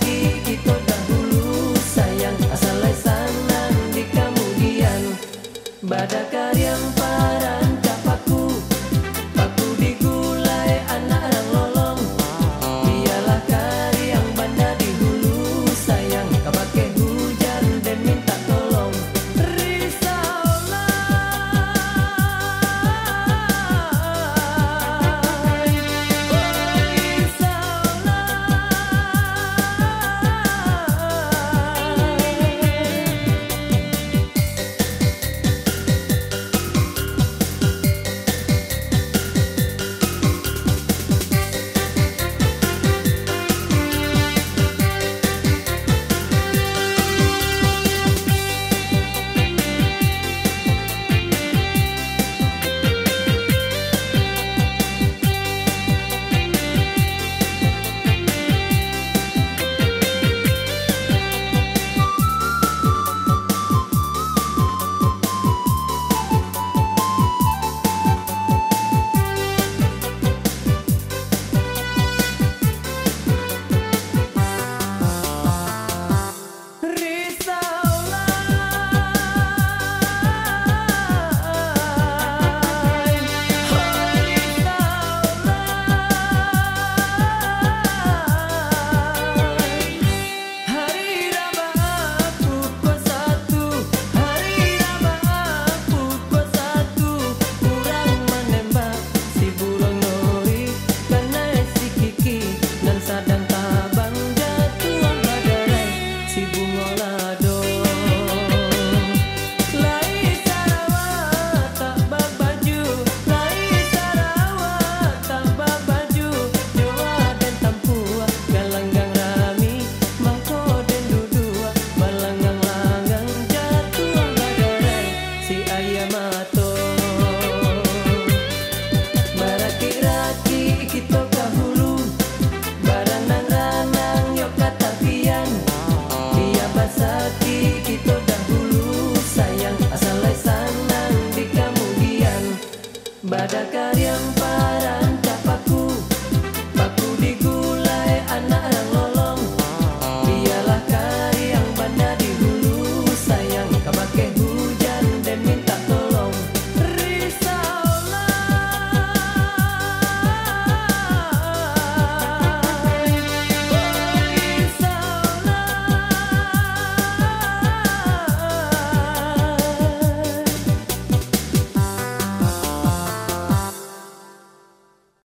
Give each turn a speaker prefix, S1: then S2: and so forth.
S1: basaki kita だかり